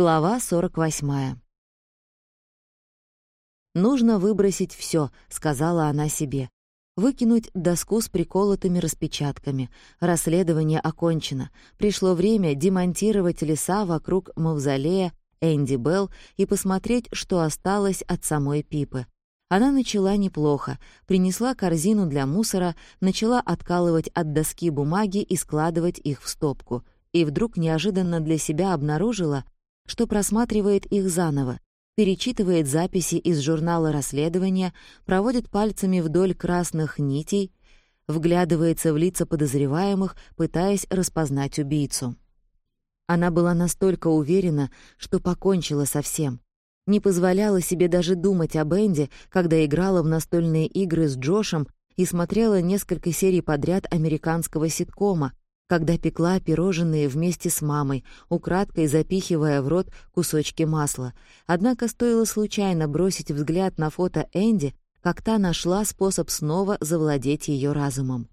Глава 48. «Нужно выбросить все, сказала она себе. «Выкинуть доску с приколотыми распечатками. Расследование окончено. Пришло время демонтировать леса вокруг мавзолея Энди Белл и посмотреть, что осталось от самой Пипы. Она начала неплохо, принесла корзину для мусора, начала откалывать от доски бумаги и складывать их в стопку. И вдруг неожиданно для себя обнаружила, что просматривает их заново, перечитывает записи из журнала расследования, проводит пальцами вдоль красных нитей, вглядывается в лица подозреваемых, пытаясь распознать убийцу. Она была настолько уверена, что покончила со всем. Не позволяла себе даже думать об Энди, когда играла в настольные игры с Джошем и смотрела несколько серий подряд американского ситкома, когда пекла пирожные вместе с мамой, украдкой запихивая в рот кусочки масла. Однако стоило случайно бросить взгляд на фото Энди, как та нашла способ снова завладеть ее разумом.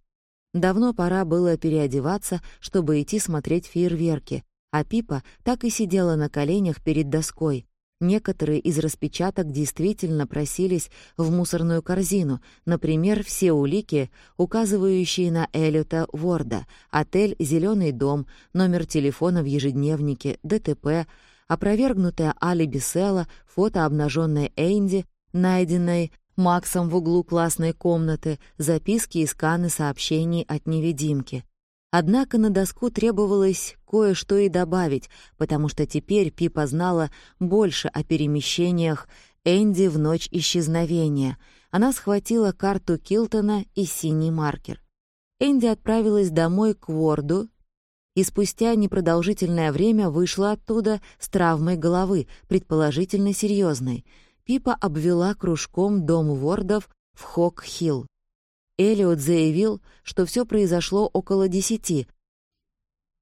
Давно пора было переодеваться, чтобы идти смотреть фейерверки, а Пипа так и сидела на коленях перед доской, Некоторые из распечаток действительно просились в мусорную корзину, например, все улики, указывающие на Эллиота Ворда, отель «Зеленый дом», номер телефона в ежедневнике, ДТП, опровергнутое алиби Села, фото обнаженной Энди, найденной Максом в углу классной комнаты, записки и сканы сообщений от невидимки. Однако на доску требовалось кое-что и добавить, потому что теперь Пипа знала больше о перемещениях Энди в ночь исчезновения. Она схватила карту Килтона и синий маркер. Энди отправилась домой к Ворду и спустя непродолжительное время вышла оттуда с травмой головы, предположительно серьезной. Пипа обвела кружком дом Вордов в Хок-Хилл. Элиот заявил, что все произошло около десяти.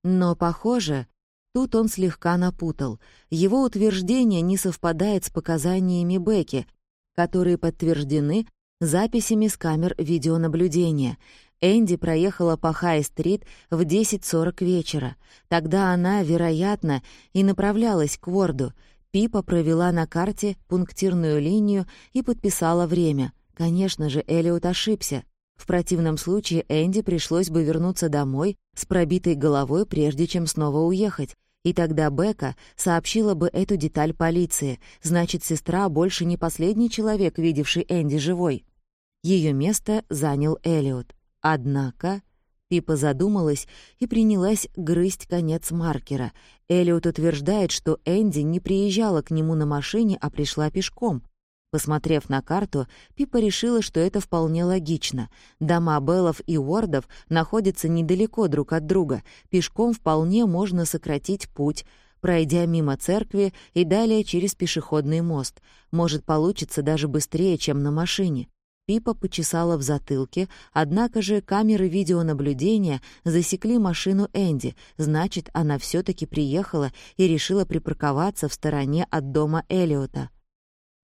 Но, похоже, тут он слегка напутал. Его утверждение не совпадает с показаниями Бекки, которые подтверждены записями с камер видеонаблюдения. Энди проехала по Хай-стрит в 10.40 вечера. Тогда она, вероятно, и направлялась к Ворду. Пипа провела на карте пунктирную линию и подписала время. Конечно же, Элиот ошибся. В противном случае Энди пришлось бы вернуться домой с пробитой головой, прежде чем снова уехать. И тогда Бека сообщила бы эту деталь полиции. Значит, сестра больше не последний человек, видевший Энди живой. Ее место занял Элиот. Однако... Пипа задумалась и принялась грызть конец маркера. Элиот утверждает, что Энди не приезжала к нему на машине, а пришла пешком. Посмотрев на карту, Пипа решила, что это вполне логично. Дома Беллов и Уордов находятся недалеко друг от друга. Пешком вполне можно сократить путь, пройдя мимо церкви и далее через пешеходный мост. Может, получится даже быстрее, чем на машине. Пипа почесала в затылке, однако же камеры видеонаблюдения засекли машину Энди, значит, она все таки приехала и решила припарковаться в стороне от дома Элиота.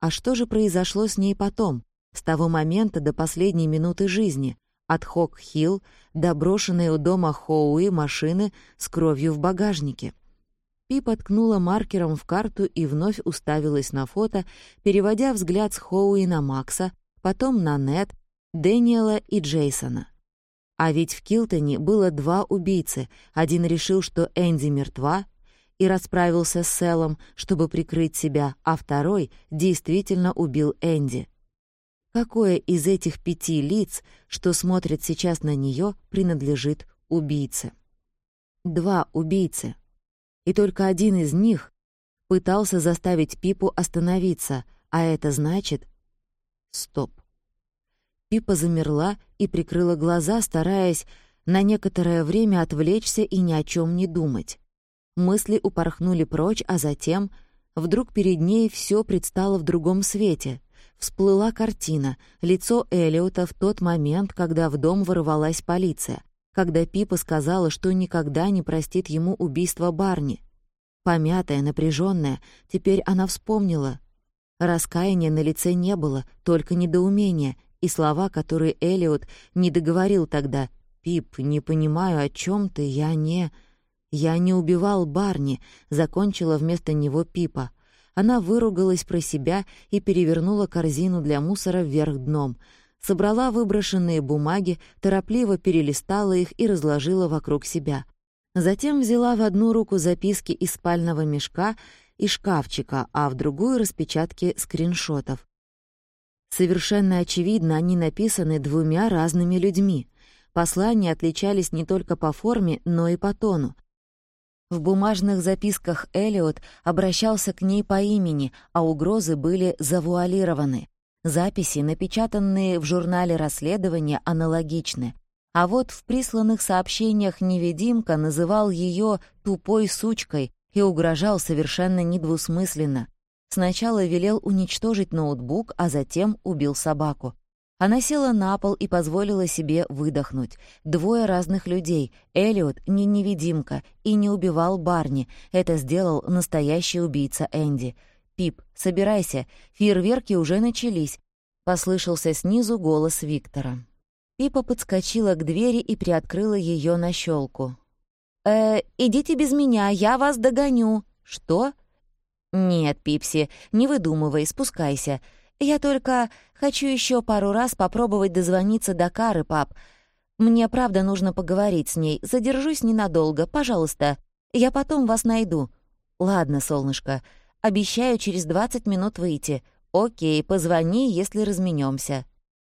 А что же произошло с ней потом, с того момента до последней минуты жизни, от Хок-Хилл до брошенной у дома Хоуи машины с кровью в багажнике? Пи подкнула маркером в карту и вновь уставилась на фото, переводя взгляд с Хоуи на Макса, потом на Нет, Дэниела и Джейсона. А ведь в Килтоне было два убийцы. Один решил, что Энди мертва, и расправился с Селом, чтобы прикрыть себя, а второй действительно убил Энди. Какое из этих пяти лиц, что смотрят сейчас на нее, принадлежит убийце? Два убийцы. И только один из них пытался заставить Пипу остановиться, а это значит... Стоп. Пипа замерла и прикрыла глаза, стараясь на некоторое время отвлечься и ни о чем не думать. Мысли упорхнули прочь, а затем вдруг перед ней все предстало в другом свете. Всплыла картина, лицо Элиота в тот момент, когда в дом ворвалась полиция, когда Пипа сказала, что никогда не простит ему убийство Барни. Помятая, напряженная, теперь она вспомнила. Раскаяния на лице не было, только недоумение, и слова, которые Элиот не договорил тогда. «Пип, не понимаю, о чем ты, я не...» «Я не убивал Барни», — закончила вместо него Пипа. Она выругалась про себя и перевернула корзину для мусора вверх дном. Собрала выброшенные бумаги, торопливо перелистала их и разложила вокруг себя. Затем взяла в одну руку записки из спального мешка и шкафчика, а в другую — распечатки скриншотов. Совершенно очевидно, они написаны двумя разными людьми. Послания отличались не только по форме, но и по тону. В бумажных записках Элиот обращался к ней по имени, а угрозы были завуалированы. Записи, напечатанные в журнале расследования, аналогичны. А вот в присланных сообщениях невидимка называл ее «тупой сучкой» и угрожал совершенно недвусмысленно. Сначала велел уничтожить ноутбук, а затем убил собаку. Она села на пол и позволила себе выдохнуть. Двое разных людей. Элиот не невидимка и не убивал Барни. Это сделал настоящий убийца Энди. «Пип, собирайся, фейерверки уже начались», — послышался снизу голос Виктора. Пипа подскочила к двери и приоткрыла ее на щелку. «Э, идите без меня, я вас догоню». «Что?» «Нет, Пипси, не выдумывай, спускайся. Я только хочу еще пару раз попробовать дозвониться до Кары, пап. Мне правда нужно поговорить с ней. Задержусь ненадолго, пожалуйста. Я потом вас найду». «Ладно, солнышко. Обещаю через 20 минут выйти. Окей, позвони, если разменемся.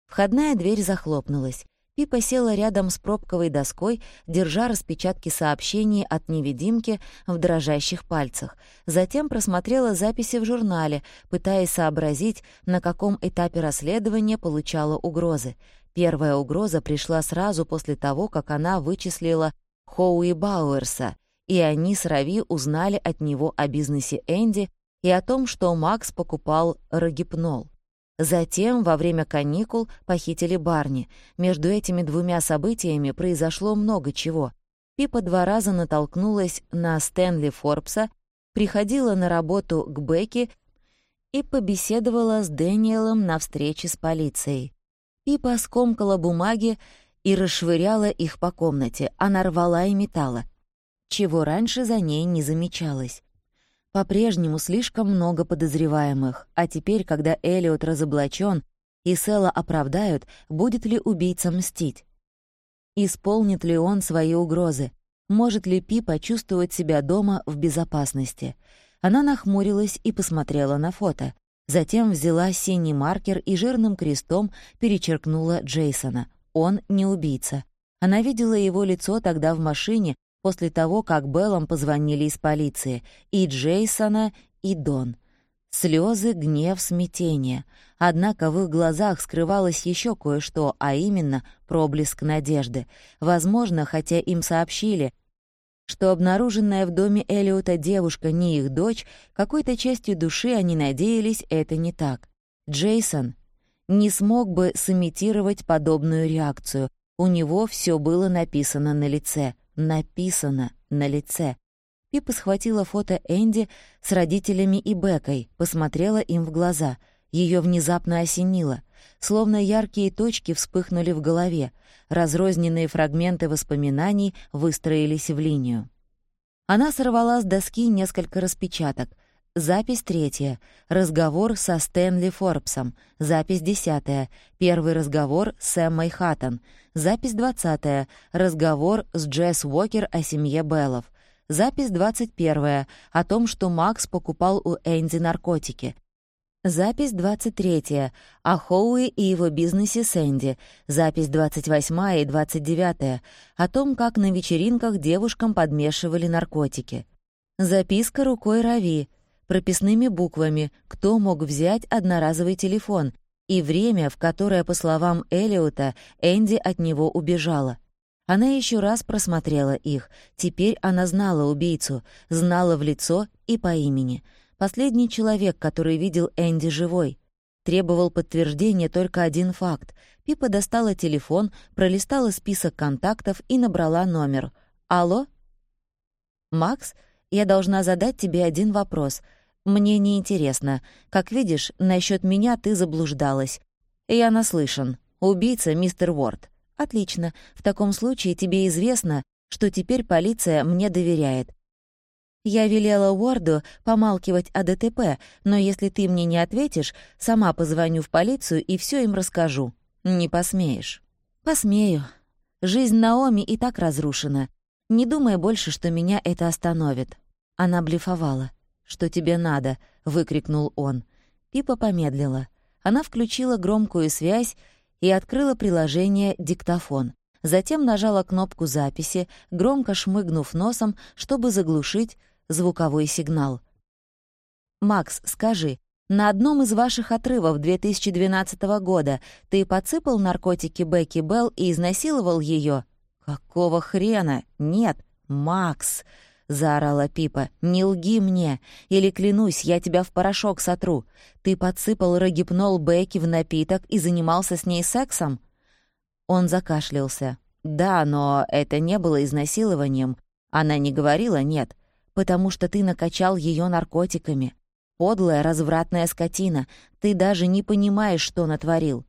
Входная дверь захлопнулась. Пипа села рядом с пробковой доской, держа распечатки сообщений от невидимки в дрожащих пальцах. Затем просмотрела записи в журнале, пытаясь сообразить, на каком этапе расследования получала угрозы. Первая угроза пришла сразу после того, как она вычислила Хоуи Бауэрса, и они с Рави узнали от него о бизнесе Энди и о том, что Макс покупал рогипнол. Затем, во время каникул, похитили Барни. Между этими двумя событиями произошло много чего. Пипа два раза натолкнулась на Стэнли Форбса, приходила на работу к Бекки и побеседовала с Дэниелом на встрече с полицией. Пипа скомкала бумаги и расшвыряла их по комнате, она рвала и металла, чего раньше за ней не замечалось. По-прежнему слишком много подозреваемых, а теперь, когда Элиот разоблачен и Села оправдают, будет ли убийца мстить? Исполнит ли он свои угрозы? Может ли Пи почувствовать себя дома в безопасности? Она нахмурилась и посмотрела на фото. Затем взяла синий маркер и жирным крестом перечеркнула Джейсона. Он не убийца. Она видела его лицо тогда в машине, после того, как Беллам позвонили из полиции, и Джейсона, и Дон. Слезы, гнев, смятение. Однако в их глазах скрывалось еще кое-что, а именно проблеск надежды. Возможно, хотя им сообщили, что обнаруженная в доме Элиота девушка не их дочь, какой-то частью души они надеялись, это не так. Джейсон не смог бы сымитировать подобную реакцию. У него все было написано на лице написано на лице. Пипа схватила фото Энди с родителями и Бекой, посмотрела им в глаза. Ее внезапно осенило. Словно яркие точки вспыхнули в голове. Разрозненные фрагменты воспоминаний выстроились в линию. Она сорвала с доски несколько распечаток. Запись третья. Разговор со Стэнли Форбсом. Запись десятая. Первый разговор с Эммой Хаттон. Запись 20. Разговор с Джесс Уокер о семье Беллов. Запись 21. О том, что Макс покупал у Энди наркотики. Запись 23. О Хоуи и его бизнесе с Энди. Запись 28 и 29. О том, как на вечеринках девушкам подмешивали наркотики. Записка рукой Рави. Прописными буквами «Кто мог взять одноразовый телефон?» и время, в которое, по словам Элиота, Энди от него убежала. Она еще раз просмотрела их. Теперь она знала убийцу, знала в лицо и по имени. Последний человек, который видел Энди живой. Требовал подтверждения только один факт. Пипа достала телефон, пролистала список контактов и набрала номер. «Алло?» «Макс, я должна задать тебе один вопрос», мне не интересно. Как видишь, насчет меня ты заблуждалась. Я наслышан. Убийца мистер Уорд. Отлично. В таком случае тебе известно, что теперь полиция мне доверяет. Я велела Уорду помалкивать о ДТП, но если ты мне не ответишь, сама позвоню в полицию и все им расскажу. Не посмеешь. Посмею. Жизнь Наоми и так разрушена. Не думай больше, что меня это остановит. Она блефовала. «Что тебе надо?» — выкрикнул он. Пипа помедлила. Она включила громкую связь и открыла приложение «Диктофон». Затем нажала кнопку записи, громко шмыгнув носом, чтобы заглушить звуковой сигнал. «Макс, скажи, на одном из ваших отрывов 2012 года ты подсыпал наркотики Бекки Белл и изнасиловал ее? «Какого хрена? Нет, Макс!» — заорала Пипа. «Не лги мне! Или, клянусь, я тебя в порошок сотру! Ты подсыпал рогипнол Бекки в напиток и занимался с ней сексом?» Он закашлялся. «Да, но это не было изнасилованием. Она не говорила «нет», потому что ты накачал ее наркотиками. Подлая, развратная скотина. Ты даже не понимаешь, что натворил».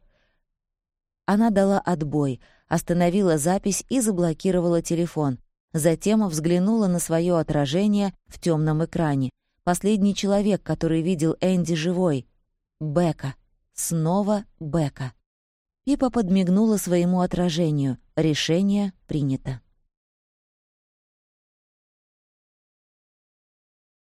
Она дала отбой, остановила запись и заблокировала телефон. Затем взглянула на свое отражение в темном экране. Последний человек, который видел Энди живой. Бека. Снова Бека. Пипа подмигнула своему отражению. Решение принято.